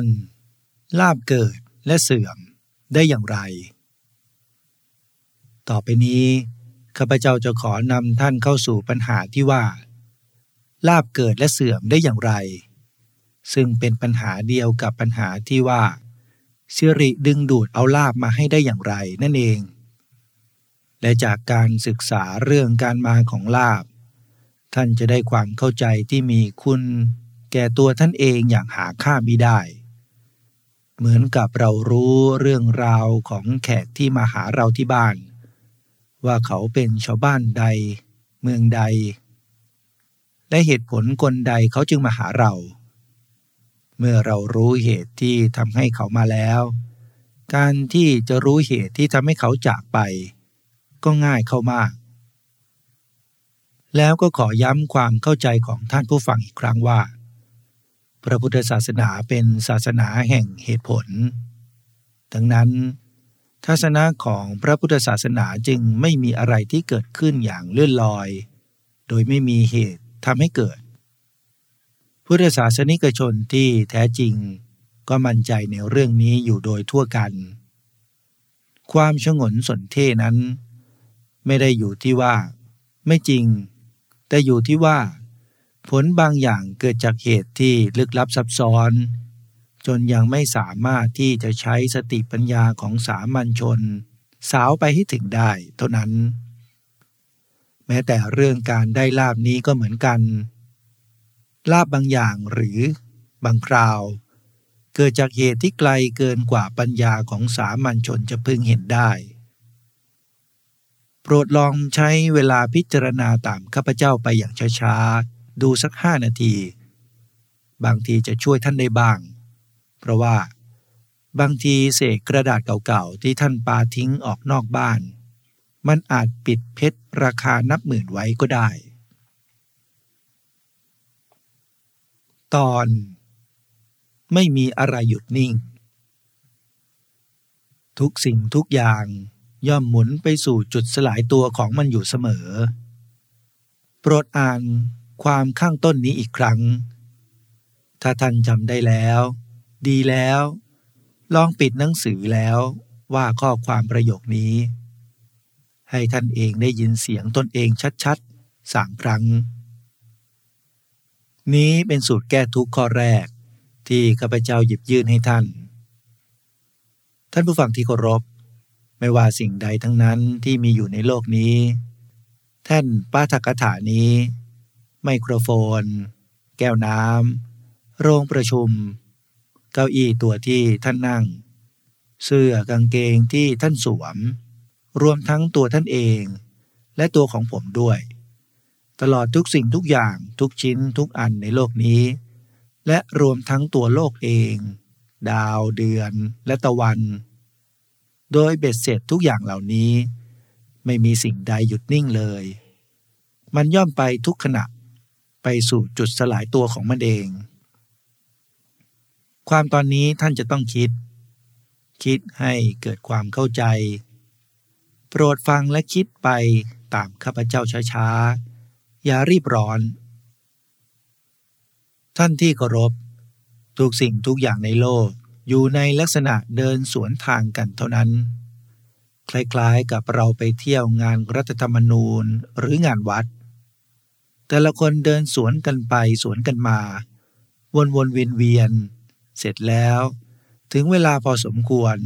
อนลาบเกิดและเสื่อมได้อย่างไร ต่อไปนี้ข้าพเจ้าจะขอนำท่านเข้าสู่ปัญหาที่ว่า ลาบเกิดและเสื่อมได้อย่างไร ซึ่งเป็นปัญหาเดียวกับปัญหาที่ว่าสิริดึงดูดเอาลาบมาให้ได้อย่างไรนั่นเอง และจากการศึกษาเรื่องการมาของลาบ ท่านจะได้ความเข้าใจที่มีคุณ แก่ตัวท่านเองอย่างหาค่ามิได้ เหมือนกับเรารู้เรื่องราวของแขกที่มาหาเราที่บ้าน ว่าเขาเป็นชาวบ้านใด เมืองใด และเหตุผลกลใดเขาจึงมาหาเรา เมื่อเรารู้เหตุที่ทำให้เขามาแล้ว การที่จะรู้เหตุที่ทำให้เขาจากไป ก็ง่ายเข้ามาก แล้วก็ขอย้ำความเข้าใจของท่านผู้ฟังอีกครั้งว่า พระพุทธศาสนาเป็นศาสนาแห่งเหตุผล ดังนั้น ทัศนะของพระพุทธศาสนาจึงไม่มีอะไรที่เกิดขึ้นอย่างเลื่อนลอย โดยไม่มีเหตุทำให้เกิด พุทธศาสนิกชนที่แท้จริงก็มั่นใจในเรื่องนี้อยู่โดยทั่วกัน ความชงนสนเท่นั้น ไม่ได้อยู่ที่ว่า ไม่จริง แต่อยู่ที่ว่า ผลบางอย่างเกิดจากเหตุที่ลึกลับซับซ้อน จนยังไม่สามารถที่จะใช้สติปัญญาของสามัญชน สาวไปให้ถึงได้เท่านั้น แม้แต่เรื่องการได้ลาบนี้ก็เหมือนกัน ลาบบางอย่างหรือบางคราว เกิดจากเหตุที่ไกลเกินกว่าปัญญาของสามัญชนจะพึงเห็นได้ โปรดลองใช้เวลาพิจารณาตามข้าพเจ้าไปอย่างช้าๆ ดูสักห้านาที บางทีจะช่วยท่านได้บ้าง เพราะว่า บางทีเศษกระดาษเก่าๆที่ท่านปาทิ้งออกนอกบ้าน มันอาจปิดเพชรราคานับหมื่นไว้ก็ได้ ตอนไม่มีอะไรหยุดนิ่ง ทุกสิ่งทุกอย่างย่อมหมุนไปสู่จุดสลายตัวของมันอยู่เสมอ โปรดอ่าน ความข้างต้นนี้อีกครั้ง ถ้าท่านจำได้แล้ว ดีแล้ว ลองปิดหนังสือแล้วว่าข้อความประโยคนี้ ให้ท่านเองได้ยินเสียงตนเองชัดๆสามครั้ง นี้เป็นสูตรแก้ทุกข้อแรก ที่ข้าพเจ้าหยิบยื่นให้ท่าน ท่านผู้ฟังที่เคารพไม่ว่าสิ่งใดทั้งนั้นที่มีอยู่ในโลกนี้ แท่นป้าทักถานี้ ไมโครโฟน แก้วน้ำ โรงประชุม เก้าอี้ตัวที่ท่านนั่ง เสื้อกางเกงที่ท่านสวม รวมทั้งตัวท่านเอง และตัวของผมด้วย ตลอดทุกสิ่งทุกอย่างทุกชิ้นทุกอันในโลกนี้ และรวมทั้งตัวโลกเอง ดาวเดือนและตะวัน โดยเบ็ดเสร็จทุกอย่างเหล่านี้ ไม่มีสิ่งใดหยุดนิ่งเลยมันย่อมไปทุกขณะ ไปสู่จุดสลายตัวของมันเอง ความตอนนี้ท่านจะต้องคิด คิดให้เกิดความเข้าใจ โปรดฟังและคิดไปตามข้าพเจ้าช้าๆ อย่ารีบร้อน ท่านที่เคารพ ทุกสิ่งทุกอย่างในโลกอยู่ในลักษณะเดินสวนทางกันเท่านั้น คล้ายๆกับเราไปเที่ยวงานรัฐธรรมนูญหรืองานวัด แต่ละคนเดินสวนกันไปสวนกันมา วนวนเวียนเวียน เสร็จแล้ว ถึงเวลาพอสมควร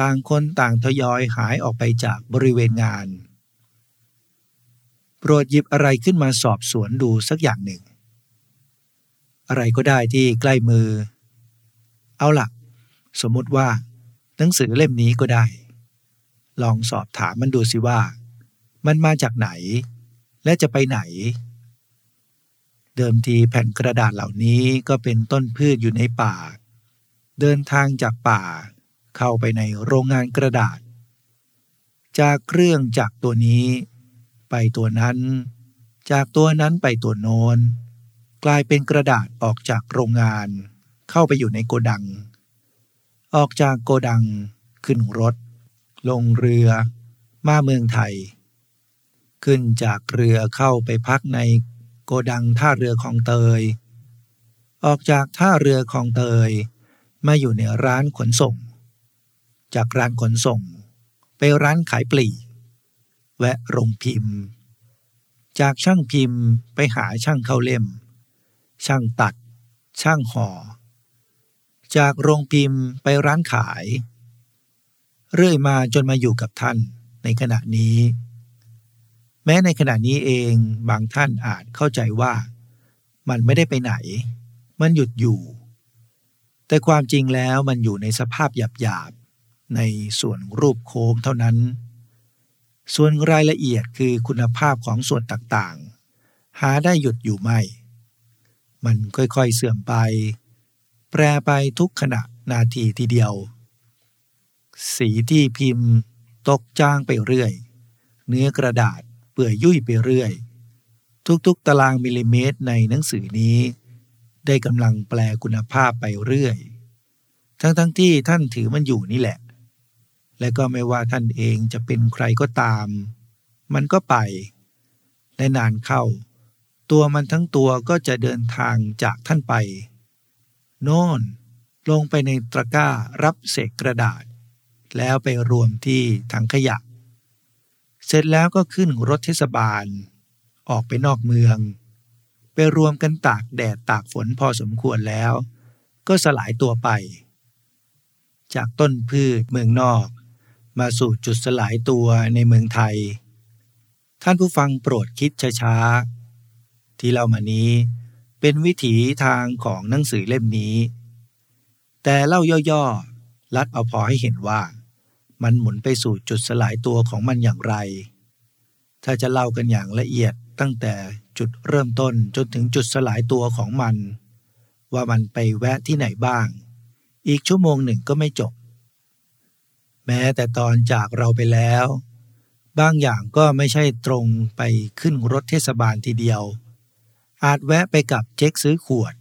ต่างคนต่างทยอยหายออกไปจากบริเวณงาน โปรดหยิบอะไรขึ้นมาสอบสวนดูสักอย่างหนึ่ง อะไรก็ได้ที่ใกล้มือ เอาละสมมติว่า หนังสือเล่มนี้ก็ได้ ลองสอบถามมันดูสิว่า มันมาจากไหน และจะไปไหน เดิมทีแผ่นกระดาษเหล่านี้ก็เป็นต้นพืชอยู่ในป่า เดินทางจากป่า เข้าไปในโรงงานกระดาษ จากเครื่องจากตัวนี้ ไปตัวนั้น จากตัวนั้นไปตัวโน้นกลายเป็นกระดาษออกจากโรงงาน เข้าไปอยู่ในโกดัง ออกจากโกดัง ขึ้นรถ ลงเรือ มาเมืองไทย ขึ้นจากเรือเข้าไปพักใน โกดังท่าเรือคลองเตย ออกจากท่าเรือคลองเตย มาอยู่ในร้านขนส่ง จากร้านขนส่ง ไปร้านขายปลีกแวะโรงพิมพ์ จากช่างพิมพ์ไปหาช่างเข้าเล่ม ช่างตัด ช่างห่อ จากโรงพิมพ์ไปร้านขาย เรื่อยมาจนมาอยู่กับท่านในขณะนี้ แม้ในขณะนี้เองบางท่านอาจเข้าใจว่า มันไม่ได้ไปไหน มันหยุดอยู่ แต่ความจริงแล้วมันอยู่ในสภาพหยาบๆ ในส่วนรูปโค้งเท่านั้น ส่วนรายละเอียดคือคุณภาพของส่วนต่างๆ หาได้หยุดอยู่ไม่ มันค่อยๆเสื่อมไป แปรไปทุกขณะนาทีทีเดียว สีที่พิมพ์ ตกจ้างไปเรื่อย เนื้อกระดาษ ปื่อยยุ่ยไปเรื่อย ทุกๆตารางมิลลิเมตรในหนังสือนี้ ได้กำลังแปลคุณภาพไปเรื่อย ทั้งๆทที่ท่านถือมันอยู่นี่แหละ และก็ไม่ว่าท่านเองจะเป็นใครก็ตาม มันก็ไป และนานเข้า ตัวมันทั้งตัวก็จะเดินทางจากท่านไป โน่นลงไปในตะกร้ารับเศษกระดาษ แล้วไปรวมที่ถังขยะ เสร็จแล้วก็ขึ้นรถเทศบาล ออกไปนอกเมือง ไปรวมกันตากแดดตากฝนพอสมควรแล้ว ก็สลายตัวไป จากต้นพืชเมืองนอก มาสู่จุดสลายตัวในเมืองไทย ท่านผู้ฟังโปรดคิดช้าๆ ที่เล่ามานี้เป็นวิถีทางของหนังสือเล่มนี้ แต่เล่าย่อๆ ลัดเอาพอให้เห็นว่า มันหมุนไปสู่จุดสลายตัวของมันอย่างไร ถ้าจะเล่ากันอย่างละเอียดตั้งแต่จุดเริ่มต้นจนถึงจุดสลายตัวของมัน ว่ามันไปแวะที่ไหนบ้าง อีกชั่วโมงหนึ่งก็ไม่จบ แม้แต่ตอนจากเราไปแล้ว บางอย่างก็ไม่ใช่ตรงไปขึ้นรถเทศบาลทีเดียว อาจแวะไปกับเจ๊กซื้อขวด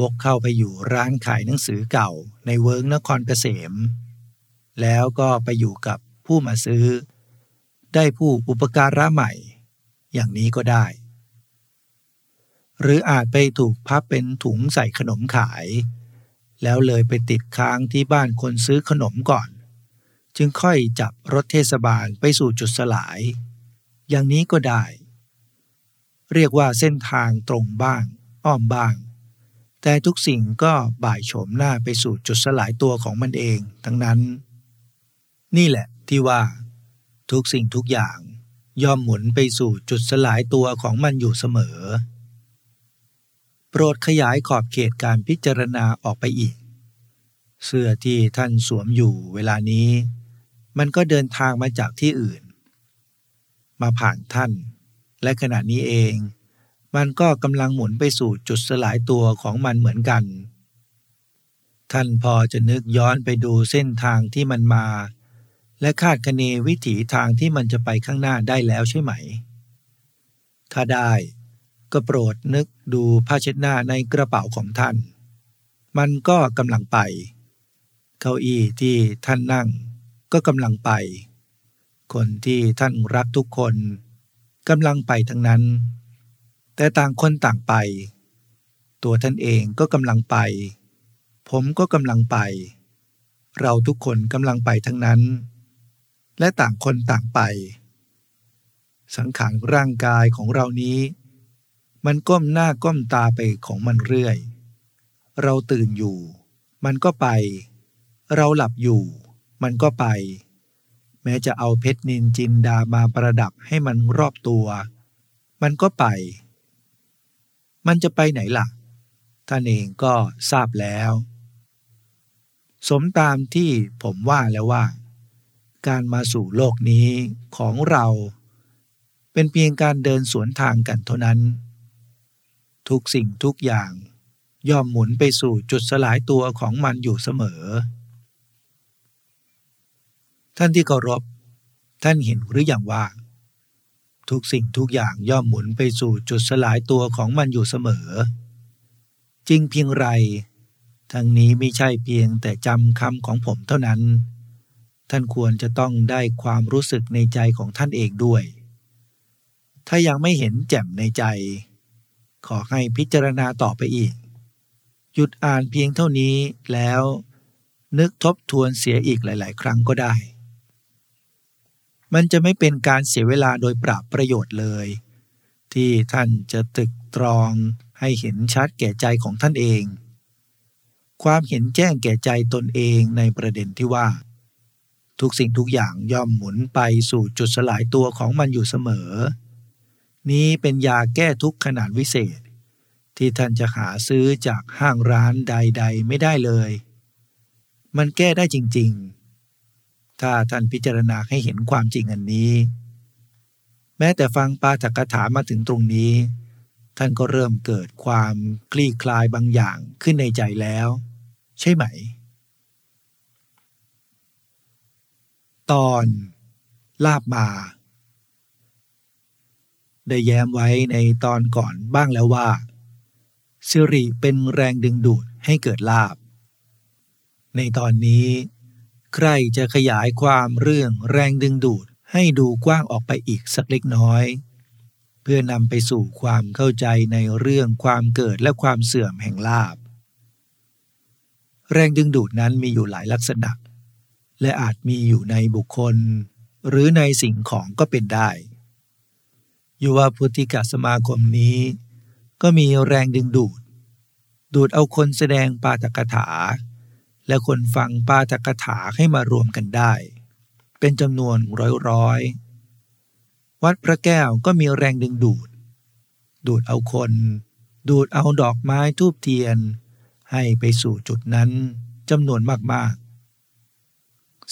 วกเข้าไปอยู่ร้านขายหนังสือเก่าในเวิร์กนครเกษม แล้วก็ไปอยู่กับผู้มาซื้อ ได้ผู้อุปการะใหม่ อย่างนี้ก็ได้ หรืออาจไปถูกพับเป็นถุงใส่ขนมขาย แล้วเลยไปติดค้างที่บ้านคนซื้อขนมก่อน จึงค่อยจับรถเทศบาลไปสู่จุดสลาย อย่างนี้ก็ได้ เรียกว่าเส้นทางตรงบ้าง อ้อมบ้างแต่ทุกสิ่งก็บ่ายโฉมหน้าไปสู่จุดสลายตัวของมันเอง ทั้งนั้น นี่แหละที่ว่า ทุกสิ่งทุกอย่าง ย่อมหมุนไปสู่จุดสลายตัวของมันอยู่เสมอ โปรดขยายขอบเขตการพิจารณาออกไปอีก เสื้อที่ท่านสวมอยู่เวลานี้ มันก็เดินทางมาจากที่อื่น มาผ่านท่าน และขณะนี้เอง มันก็กำลังหมุนไปสู่จุดสลายตัวของมันเหมือนกัน ท่านพอจะนึกย้อนไปดูเส้นทางที่มันมา และคาดคะเนวิถีทางที่มันจะไปข้างหน้าได้แล้วใช่ไหม ถ้าได้ก็โปรดนึกดูผ้าเช็ดหน้าในกระเป๋าของท่าน มันก็กำลังไป เก้าอี้ที่ท่านนั่งก็กำลังไป คนที่ท่านรักทุกคนกำลังไปทั้งนั้น แต่ต่างคนต่างไป ตัวท่านเองก็กำลังไป ผมก็กำลังไป เราทุกคนกำลังไปทั้งนั้น และต่างคนต่างไป สังขารร่างกายของเรานี้ มันก้มหน้าก้มตาไปของมันเรื่อย เราตื่นอยู่ มันก็ไป เราหลับอยู่ มันก็ไป แม้จะเอาเพชรนินจินดามาประดับให้มันรอบตัว มันก็ไป มันจะไปไหนล่ะ ท่านเองก็ทราบแล้ว สมตามที่ผมว่าแล้วว่า การมาสู่โลกนี้ของเรา เป็นเพียงการเดินสวนทางกันเท่านั้น ทุกสิ่งทุกอย่างย่อมหมุนไปสู่จุดสลายตัวของมันอยู่เสมอ ท่านที่เคารพท่านเห็นหรืออย่างว่า ทุกสิ่งทุกอย่างย่อมหมุนไปสู่จุดสลายตัวของมันอยู่เสมอ จริงเพียงไร ทั้งนี้ไม่ใช่เพียงแต่จำคำของผมเท่านั้น ท่านควรจะต้องได้ความรู้สึกในใจของท่านเองด้วย ถ้ายังไม่เห็นแจ่มในใจ ขอให้พิจารณาต่อไปอีก หยุดอ่านเพียงเท่านี้แล้ว นึกทบทวนเสียอีกหลาย ๆ ครั้งก็ได้ มันจะไม่เป็นการเสียเวลาโดยปราบประโยชน์เลย ที่ท่านจะตึกตรองให้เห็นชัดแก่ใจของท่านเอง ความเห็นแจ้งแก่ใจตนเองในประเด็นที่ว่า ทุกสิ่งทุกอย่างย่อมหมุนไปสู่จุดสลายตัวของมันอยู่เสมอ นี้เป็นยาแก้ทุกขนาดวิเศษ ที่ท่านจะหาซื้อจากห้างร้านใด ๆ ไม่ได้เลย มันแก้ได้จริง ๆ ถ้าท่านพิจารณาให้เห็นความจริงอันนี้ แม้แต่ฟังปาฐกถามาถึงตรงนี้ ท่านก็เริ่มเกิดความคลี่คลายบางอย่างขึ้นในใจแล้ว ใช่ไหม ตอนลาบมา ได้แย้มไว้ในตอนก่อนบ้างแล้วว่าสิริเป็นแรงดึงดูดให้เกิดลาบ ในตอนนี้ ใครจะขยายความเรื่องแรงดึงดูดให้ดูกว้างออกไปอีกสักเล็กน้อย เพื่อนำไปสู่ความเข้าใจในเรื่องความเกิดและความเสื่อมแห่งลาบ แรงดึงดูดนั้นมีอยู่หลายลักษณะ และอาจมีอยู่ในบุคคล หรือในสิ่งของก็เป็นได้ยุวพุทธิกสมาคมนี้ ก็มีแรงดึงดูด ดูดเอาคนแสดงปาฐกถา และคนฟังปาฐกถาให้มารวมกันได้ เป็นจำนวนร้อยๆวัดพระแก้วก็มีแรงดึงดูด ดูดเอาคน ดูดเอาดอกไม้ทูบเทียน ให้ไปสู่จุดนั้นจำนวนมากๆ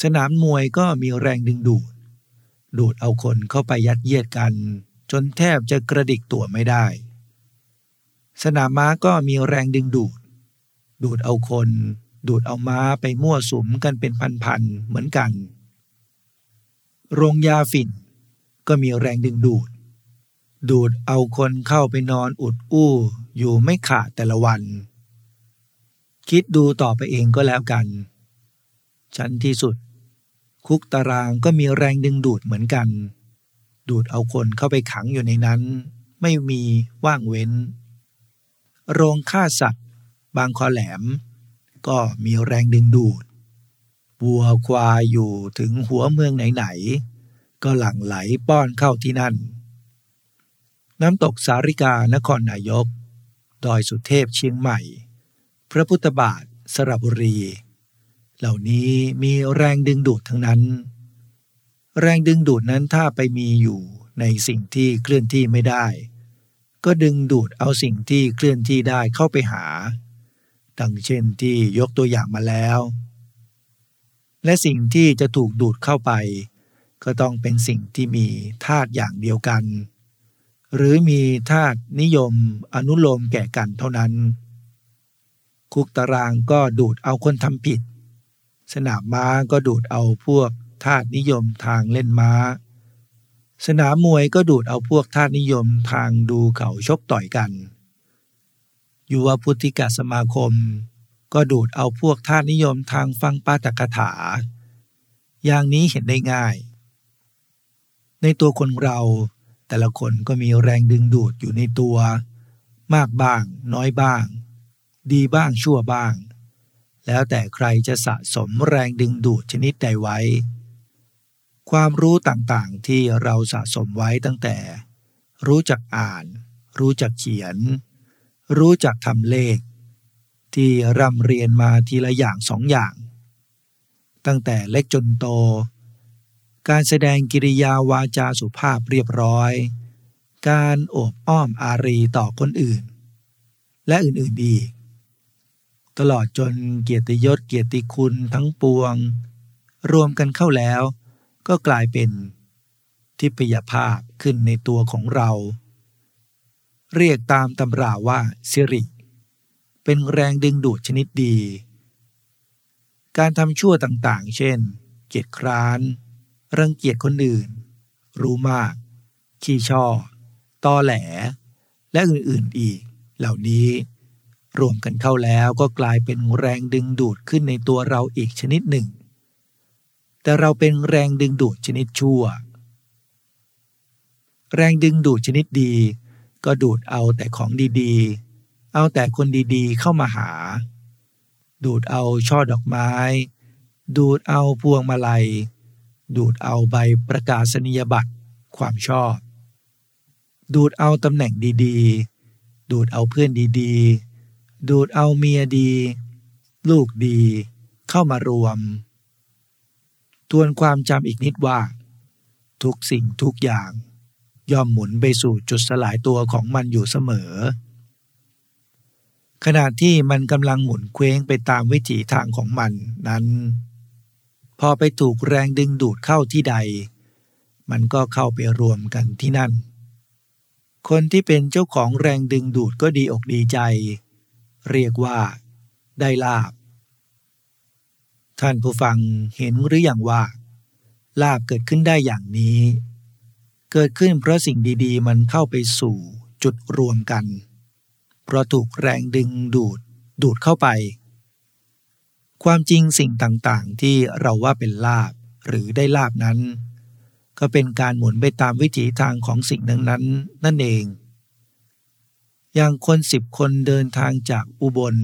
สนามมวยก็มีแรงดึงดูด ดูดเอาคนเข้าไปยัดเยียดกัน จนแทบจะกระดิกตัวไม่ได้ สนามม้าก็มีแรงดึงดูด ดูดเอาคน ดูดเอาม้าไปมั่วสุมกันเป็นพันๆเหมือนกัน โรงยาฝิ่น ก็มีแรงดึงดูด ดูดเอาคนเข้าไปนอนอุดอู้อยู่ไม่ขาดแต่ละวัน คิดดูต่อไปเองก็แล้วกัน ชั้นที่สุด คุกตารางก็มีแรงดึงดูดเหมือนกัน ดูดเอาคนเข้าไปขังอยู่ในนั้น ไม่มีว่างเว้น โรงฆ่าสัตว์ บางคอแหลม ก็มีแรงดึงดูดวัวควายอยู่ถึงหัวเมืองไหนๆก็หลั่งไหลป้อนเข้าที่นั่น น้ำตกสาริกานครนายก ดอยสุเทพเชียงใหม่ พระพุทธบาทสระบุรี เหล่านี้มีแรงดึงดูดทั้งนั้น แรงดึงดูดนั้นถ้าไปมีอยู่ในสิ่งที่เคลื่อนที่ไม่ได้ ก็ดึงดูดเอาสิ่งที่เคลื่อนที่ได้เข้าไปหา ดังเช่นที่ยกตัวอย่างมาแล้ว และสิ่งที่จะถูกดูดเข้าไป ก็ต้องเป็นสิ่งที่มีธาตุอย่างเดียวกัน หรือมีธาตุนิยมอนุโลมแก่กันเท่านั้น คุกตารางก็ดูดเอาคนทำผิด สนามม้าก็ดูดเอาพวกธาตุนิยมทางเล่นม้า สนามมวยก็ดูดเอาพวกธาตุนิยมทางดูเขาชกต่อยกัน ยุวพุทธิกสมาคม ก็ดูดเอาพวกธาตุนิยมทางฟังปาตกถา อย่างนี้เห็นได้ง่าย ในตัวคนเราแต่ละคนก็มีแรงดึงดูดอยู่ในตัว มากบ้าง น้อยบ้าง ดีบ้างชั่วบ้าง แล้วแต่ใครจะสะสมแรงดึงดูดชนิดใดไว้ ความรู้ต่างๆที่เราสะสมไว้ตั้งแต่ รู้จักอ่าน รู้จักเขียน รู้จักทำเลข ที่ร่ำเรียนมาทีละอย่างสองอย่าง ตั้งแต่เล็กจนโต การแสดงกิริยาวาจาสุภาพเรียบร้อย การโอบอ้อมอารีต่อคนอื่น และอื่นๆอีก ตลอดจนเกียรติยศเกียรติคุณทั้งปวง รวมกันเข้าแล้ว ก็กลายเป็นทิพยภาพขึ้นในตัวของเรา เรียกตามตำราว่าสิริ เป็นแรงดึงดูดชนิดดี การทำชั่วต่างๆ เช่น เกียจคร้าน รังเกียจคนอื่น รู้มาก ขี้ช่อตอแหล และอื่นๆอีกเหล่านี้ รวมกันเข้าแล้วก็กลายเป็นแรงดึงดูดขึ้นในตัวเราอีกชนิดหนึ่ง แต่เราเป็นแรงดึงดูดชนิดชั่ว แรงดึงดูดชนิดดี ก็ดูดเอาแต่ของดีๆ เอาแต่คนดีๆเข้ามาหา ดูดเอาช่อดอกไม้ ดูดเอาพวงมาลัย ดูดเอาใบประกาศนียบัตรความชอบ ดูดเอาตำแหน่งดีๆ ดูดเอาเพื่อนดีๆ ดูดเอาเมียดี ลูกดี เข้ามารวม ทวนความจำอีกนิดว่า ทุกสิ่งทุกอย่าง ย่อมหมุนไปสู่จุดสลายตัวของมันอยู่เสมอ ขณะที่มันกำลังหมุนเคว้งไปตามวิถีทางของมันนั้น พอไปถูกแรงดึงดูดเข้าที่ใด มันก็เข้าไปรวมกันที่นั่น คนที่เป็นเจ้าของแรงดึงดูดก็ดีอกดีใจ เรียกว่า ได้ลาบ ท่านผู้ฟังเห็นหรืออยังว่า ลาบเกิดขึ้นได้อย่างนี้ เกิดขึ้นเพราะสิ่งดีๆ มันเข้าไปสู่จุดรวมกัน เพราะถูกแรงดึงดูดดูดเข้าไป ความจริงสิ่งต่างๆ ที่เราว่าเป็นลาบหรือได้ลาบนั้น ก็เป็นการหมุนไปตามวิถีทางของสิ่งนั้นนั้นนั่นเอง อย่างคนสิบคนเดินทางจากอุบล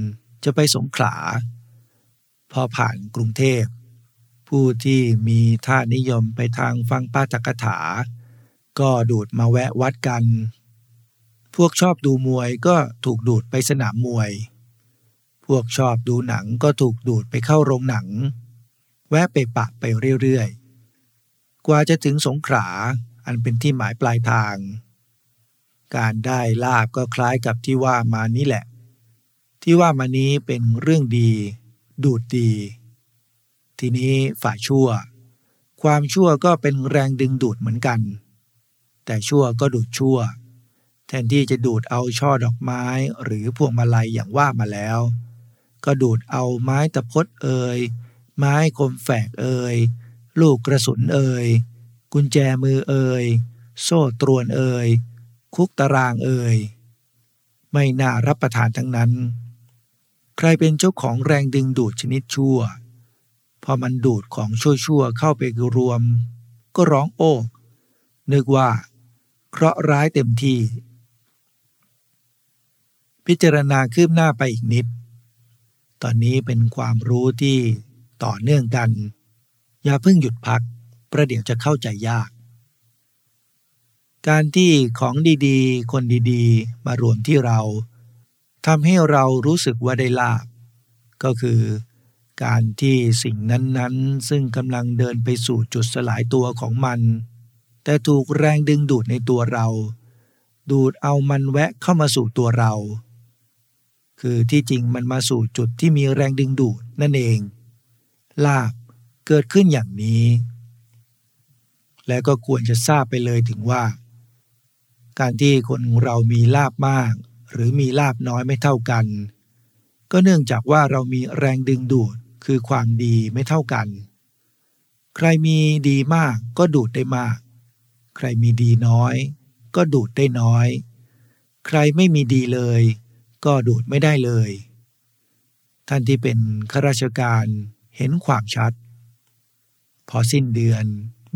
จะไปสงขลา พอผ่านกรุงเทพ ผู้ที่มีท่านิยมไปทางฟังป้าตกถา ก็ดูดมาแวะวัดกัน พวกชอบดูมวยก็ถูกดูดไปสนามมวย พวกชอบดูหนังก็ถูกดูดไปเข้าโรงหนัง แวะไปปะไปเรื่อยๆ กว่าจะถึงสงขลาอันเป็นที่หมายปลายทาง การได้ลาบก็คล้ายกับที่ว่ามานี้แหละ ที่ว่ามานี้เป็นเรื่องดี ดูดดี ทีนี้ฝ่ายชั่ว ความชั่วก็เป็นแรงดึงดูดเหมือนกัน แต่ชั่วก็ดูดชั่ว แทนที่จะดูดเอาช่อดอกไม้หรือพวงมาลัยอย่างว่ามาแล้ว ก็ดูดเอาไม้ตะพดเอ่ยไม้คมแฝกเอ่ยลูกกระสุนเอ่ยกุญแจมือเอ่ยโซ่ตรวนเอ่ย คุกตารางเอ่ยไม่น่ารับประทานทั้งนั้น ใครเป็นเจ้าของแรงดึงดูดชนิดชั่ว พอมันดูดของชั่วๆเข้าไปรวม ก็ร้องโอ้นึกว่าเคราะร้ายเต็มที่ พิจารณาคืบหน้าไปอีกนิด ตอนนี้เป็นความรู้ที่ต่อเนื่องกัน อย่าเพิ่งหยุดพัก ประเดี๋ยวจะเข้าใจยาก การที่ของดีๆ คนดีๆ มารวมที่เราทำให้เรารู้สึกว่าได้ลาบก็คือการที่สิ่งนั้นๆ ซึ่งกำลังเดินไปสู่จุดสลายตัวของมัน แต่ถูกแรงดึงดูดในตัวเรา ดูดเอามันแวะเข้ามาสู่ตัวเรา คือที่จริงมันมาสู่จุดที่มีแรงดึงดูดนั่นเอง ลาบเกิดขึ้นอย่างนี้ และก็ควรจะทราบไปเลยถึงว่า การที่คนเรามีลาบมาก หรือมีลาบน้อยไม่เท่ากัน ก็เนื่องจากว่าเรามีแรงดึงดูดคือความดีไม่เท่ากัน ใครมีดีมากก็ดูดได้มาก ใครมีดีน้อย ก็ดูดได้น้อย ใครไม่มีดีเลย ก็ดูดไม่ได้เลย ท่านที่เป็นข้าราชการเห็นความชัด พอสิ้นเดือน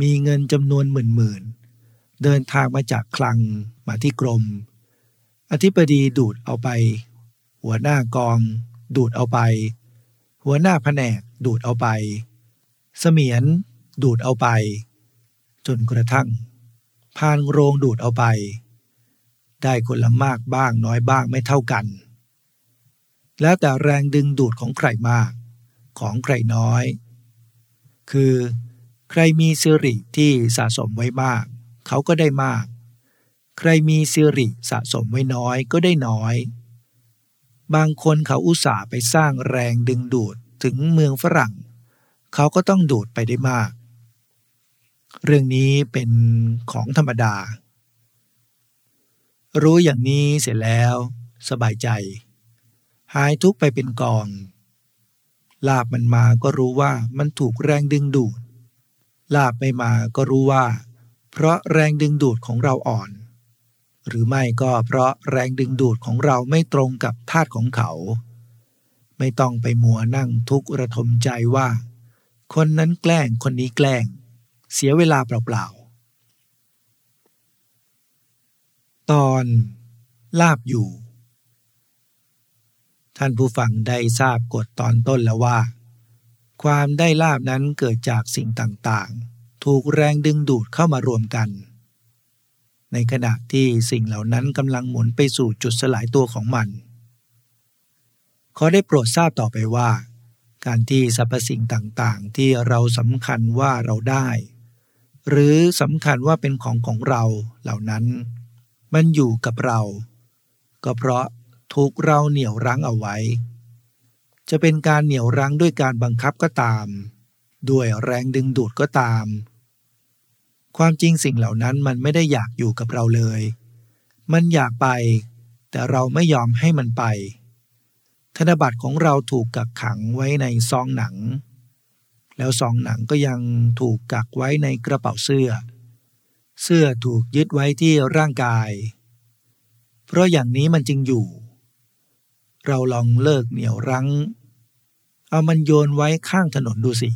มีเงินจำนวนหมื่นๆ เดินทางมาจากคลังมาที่กรม อธิบดีดูดเอาไป หัวหน้ากอง ดูดเอาไป หัวหน้าแผนกดูดเอาไป เสมียนดูดเอาไป จนกระทั่งพานโรงดูดเอาไป ได้คนละมากบ้างน้อยบ้างไม่เท่ากัน แล้วแต่แรงดึงดูดของใครมาก ของใครน้อย คือใครมีสิริที่สะสมไว้มาก เขาก็ได้มาก ใครมีสิริสะสมไว้น้อยก็ได้น้อย บางคนเขาอุตส่าห์ไปสร้างแรงดึงดูดถึงเมืองฝรั่ง เขาก็ต้องดูดไปได้มาก เรื่องนี้เป็นของธรรมดา รู้อย่างนี้เสร็จแล้ว สบายใจ หายทุกไปเป็นกองลาบมันมาก็รู้ว่ามันถูกแรงดึงดูด ลาบไม่มาก็รู้ว่า เพราะแรงดึงดูดของเราอ่อน หรือไม่ก็เพราะแรงดึงดูดของเราไม่ตรงกับธาตุของเขา ไม่ต้องไปมัวนั่งทุกข์ระทมใจว่า คนนั้นแกล้งคนนี้แกล้ง เสียเวลาเปล่าๆ ตอนลาบอยู่ ท่านผู้ฟังได้ทราบกฎตอนต้นแล้วว่า ความได้ลาบนั้นเกิดจากสิ่งต่างๆ ถูกแรงดึงดูดเข้ามารวมกัน ในขณะที่สิ่งเหล่านั้นกำลังหมุนไปสู่จุดสลายตัวของมัน ขอได้โปรดทราบต่อไปว่า การที่สรรพสิ่งต่างๆ ที่เราสำคัญว่าเราได้ หรือสำคัญว่าเป็นของของเราเหล่านั้น มันอยู่กับเรา ก็เพราะถูกเราเหนี่ยวรั้งเอาไว้ จะเป็นการเหนี่ยวรั้งด้วยการบังคับก็ตาม ด้วยแรงดึงดูดก็ตาม ความจริงสิ่งเหล่านั้นมันไม่ได้อยากอยู่กับเราเลย มันอยากไป แต่เราไม่ยอมให้มันไป ธนบัตรของเราถูกกักขังไว้ในซองหนัง แล้วซองหนังก็ยังถูกกักไว้ในกระเป๋าเสื้อ เสื้อถูกยึดไว้ที่ร่างกาย เพราะอย่างนี้มันจึงอยู่ เราลองเลิกเหนี่ยวรั้ง เอามันโยนไว้ข้างถนนดูสิ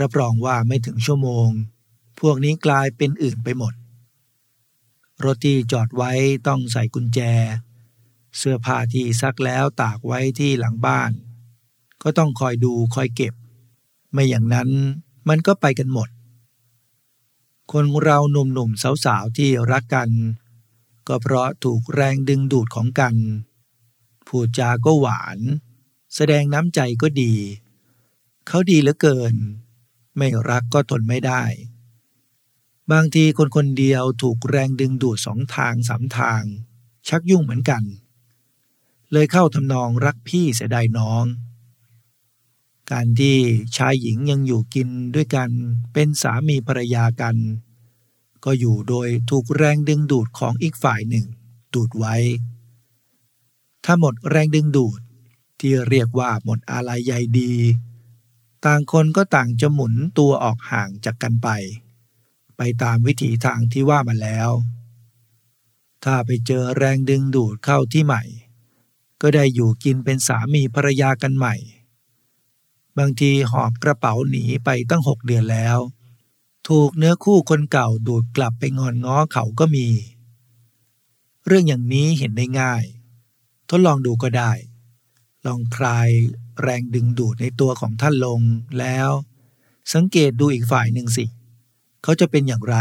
รับรองว่าไม่ถึงชั่วโมง พวกนี้กลายเป็นอื่นไปหมด รถที่จอดไว้ต้องใส่กุญแจ เสื้อผ้าที่ซักแล้วตากไว้ที่หลังบ้าน ก็ต้องคอยดูคอยเก็บ ไม่อย่างนั้นมันก็ไปกันหมด คนเราหนุ่มๆสาวๆที่รักกัน ก็เพราะถูกแรงดึงดูดของกัน พูดจาก็หวาน แสดงน้ำใจก็ดี เขาดีเหลือเกิน ไม่รักก็ทนไม่ได้ บางทีคนคนเดียวถูกแรงดึงดูดสองทางสามทาง ชักยุ่งเหมือนกัน เลยเข้าทำนองรักพี่เสียดายน้อง การที่ชายหญิงยังอยู่กินด้วยกันเป็นสามีภรรยากัน ก็อยู่โดยถูกแรงดึงดูดของอีกฝ่ายหนึ่ง ดูดไว้ ถ้าหมดแรงดึงดูดที่เรียกว่าหมดอาลัยใยดี ต่างคนก็ต่างจะหมุนตัวออกห่างจากกันไป ไปตามวิถีทางที่ว่ามาแล้ว ถ้าไปเจอแรงดึงดูดเข้าที่ใหม่ ก็ได้อยู่กินเป็นสามีภรรยากันใหม่ บางทีหอบกระเป๋าหนีไปตั้งหกเดือนแล้ว ถูกเนื้อคู่คนเก่าดูดกลับไปงอนง้อเขาก็มี เรื่องอย่างนี้เห็นได้ง่าย ทดลองดูก็ได้ ลองคลายแรงดึงดูดในตัวของท่านลงแล้ว สังเกตดูอีกฝ่ายหนึ่งสิ เขาจะเป็นอย่างไร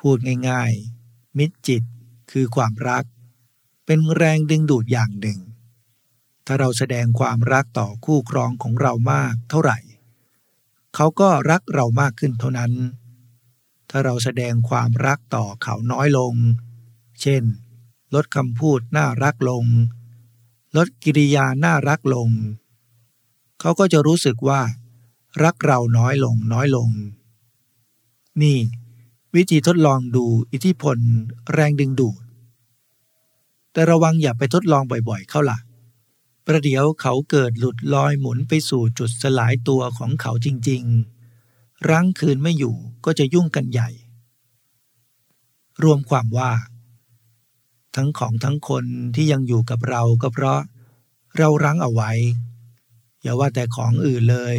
พูดง่าย ๆ มิตรจิตคือความรัก เป็นแรงดึงดูดอย่างหนึ่ง ถ้าเราแสดงความรักต่อคู่ครองของเรามากเท่าไหร่ เขาก็รักเรามากขึ้นเท่านั้น ถ้าเราแสดงความรักต่อเขาน้อยลง เช่น ลดคำพูดน่ารักลง ลดกิริยาน่ารักลง เขาก็จะรู้สึกว่ารักเราน้อยลงน้อยลง นี่ วิธีทดลองดูอิทธิพลแรงดึงดูด แต่ระวังอย่าไปทดลองบ่อยๆ เข้าละ่ะ ประเดี๋ยวเขาเกิดหลุดลอยหมุนไปสู่จุดสลายตัวของเขาจริงๆ รั้งคืนไม่อยู่ก็จะยุ่งกันใหญ่ รวมความว่า ทั้งของทั้งคนที่ยังอยู่กับเราก็เพราะ เรารั้งเอาไว้ อย่าว่าแต่ของอื่นเลย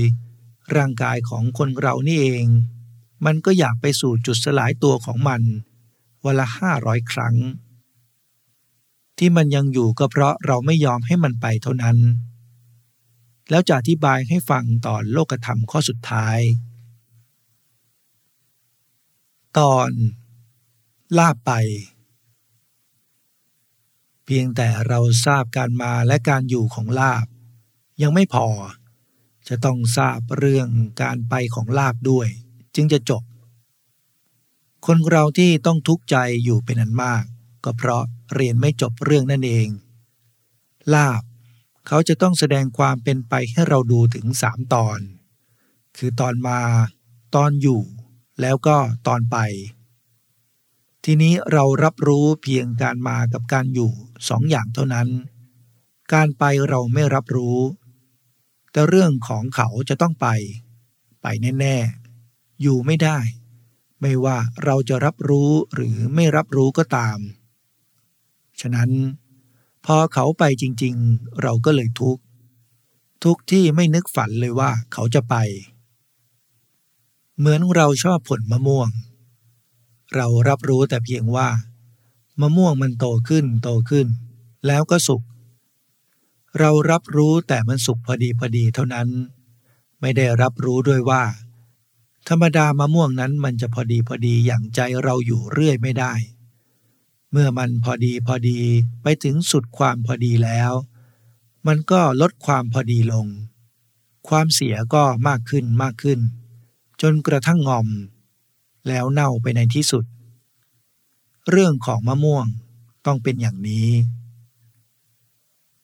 ร่างกายของคนเรานี่เอง มันก็อยากไปสู่จุดสลายตัวของมันวันละห้าร้อยครั้ง ที่มันยังอยู่ก็เพราะเราไม่ยอมให้มันไปเท่านั้น แล้วจะอธิบายให้ฟังตอนโลกธรรมข้อสุดท้าย ตอนลาบไป เพียงแต่เราทราบการมาและการอยู่ของลาบ ยังไม่พอ จะต้องทราบเรื่องการไปของลาบด้วย จึงจะจบ คนเราที่ต้องทุกข์ใจอยู่เป็นอันมาก ก็เพราะเรียนไม่จบเรื่องนั่นเอง ลาบ เขาจะต้องแสดงความเป็นไปให้เราดูถึงสามตอน คือตอนมา ตอนอยู่ แล้วก็ตอนไป ทีนี้เรารับรู้เพียงการมากับการอยู่สองอย่างเท่านั้น การไปเราไม่รับรู้แต่เรื่องของเขาจะต้องไป ไปแน่ ๆ อยู่ไม่ได้ ไม่ว่าเราจะรับรู้หรือไม่รับรู้ก็ตาม ฉะนั้น พอเขาไปจริง ๆ เราก็เลยทุกข์ทุกที่ไม่นึกฝันเลยว่าเขาจะไป เหมือนเราชอบผลมะม่วง เรารับรู้แต่เพียงว่า มะม่วงมันโตขึ้นโตขึ้น แล้วก็สุกเรารับรู้แต่มันสุกพอดีพอดีเท่านั้น ไม่ได้รับรู้ด้วยว่า ธรรมดามะม่วงนั้นมันจะพอดีพอดีอย่างใจเราอยู่เรื่อยไม่ได้ เมื่อมันพอดีพอดีไปถึงสุดความพอดีแล้ว มันก็ลดความพอดีลง ความเสียก็มากขึ้นมากขึ้น จนกระทั่งงอม แล้วเน่าไปในที่สุด เรื่องของมะม่วงต้องเป็นอย่างนี้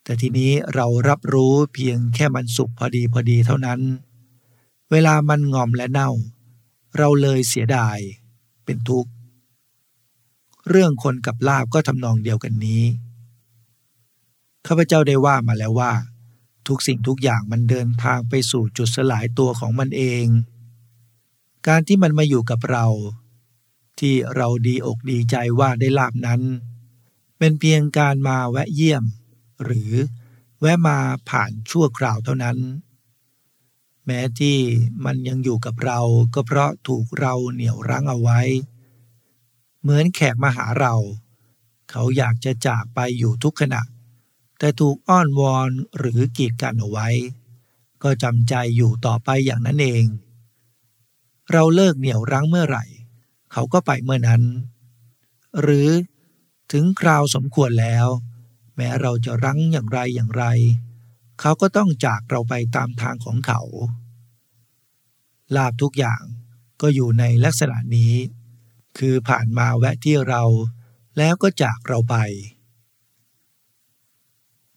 แต่ทีนี้เรารับรู้เพียงแค่มันสุกพอดีพอดีเท่านั้น เวลามันงอมและเน่า เราเลยเสียดาย เป็นทุกข์ เรื่องคนกับลาบก็ทำนองเดียวกันนี้ข้าพเจ้าได้ว่ามาแล้วว่า ทุกสิ่งทุกอย่างมันเดินทางไปสู่จุดสลายตัวของมันเอง การที่มันมาอยู่กับเรา ที่เราดีอกดีใจว่าได้ลาบนั้น เป็นเพียงการมาแวะเยี่ยม หรือแวะมาผ่านชั่วคราวเท่านั้น ม้ที่มันยังอยู่กับเราก็เพราะถูกเราเหนี่ยวรั้งเอาไว้ เหมือนแขกมาหาเรา เขาอยากจะจากไปอยู่ทุกขณะ แต่ถูกอ้อนวอนหรือกีดกันเอาไว้ ก็จำใจอยู่ต่อไปอย่างนั้นเอง เราเลิกเหนี่ยวรั้งเมื่อไหร่ เขาก็ไปเมื่อนั้น หรือถึงคราวสมควรแล้ว แม้เราจะรั้งอย่างไรอย่างไร เขาก็ต้องจากเราไปตามทางของเขา ลาบทุกอย่างก็อยู่ในลักษณะนี้ คือผ่านมาแวะที่เราแล้วก็จากเราไป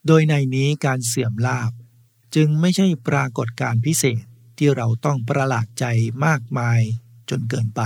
โดยในนี้การเสื่อมลาบจึงไม่ใช่ปรากฏการพิเศษที่เราต้องประหลาดใจมากมายจนเกินไป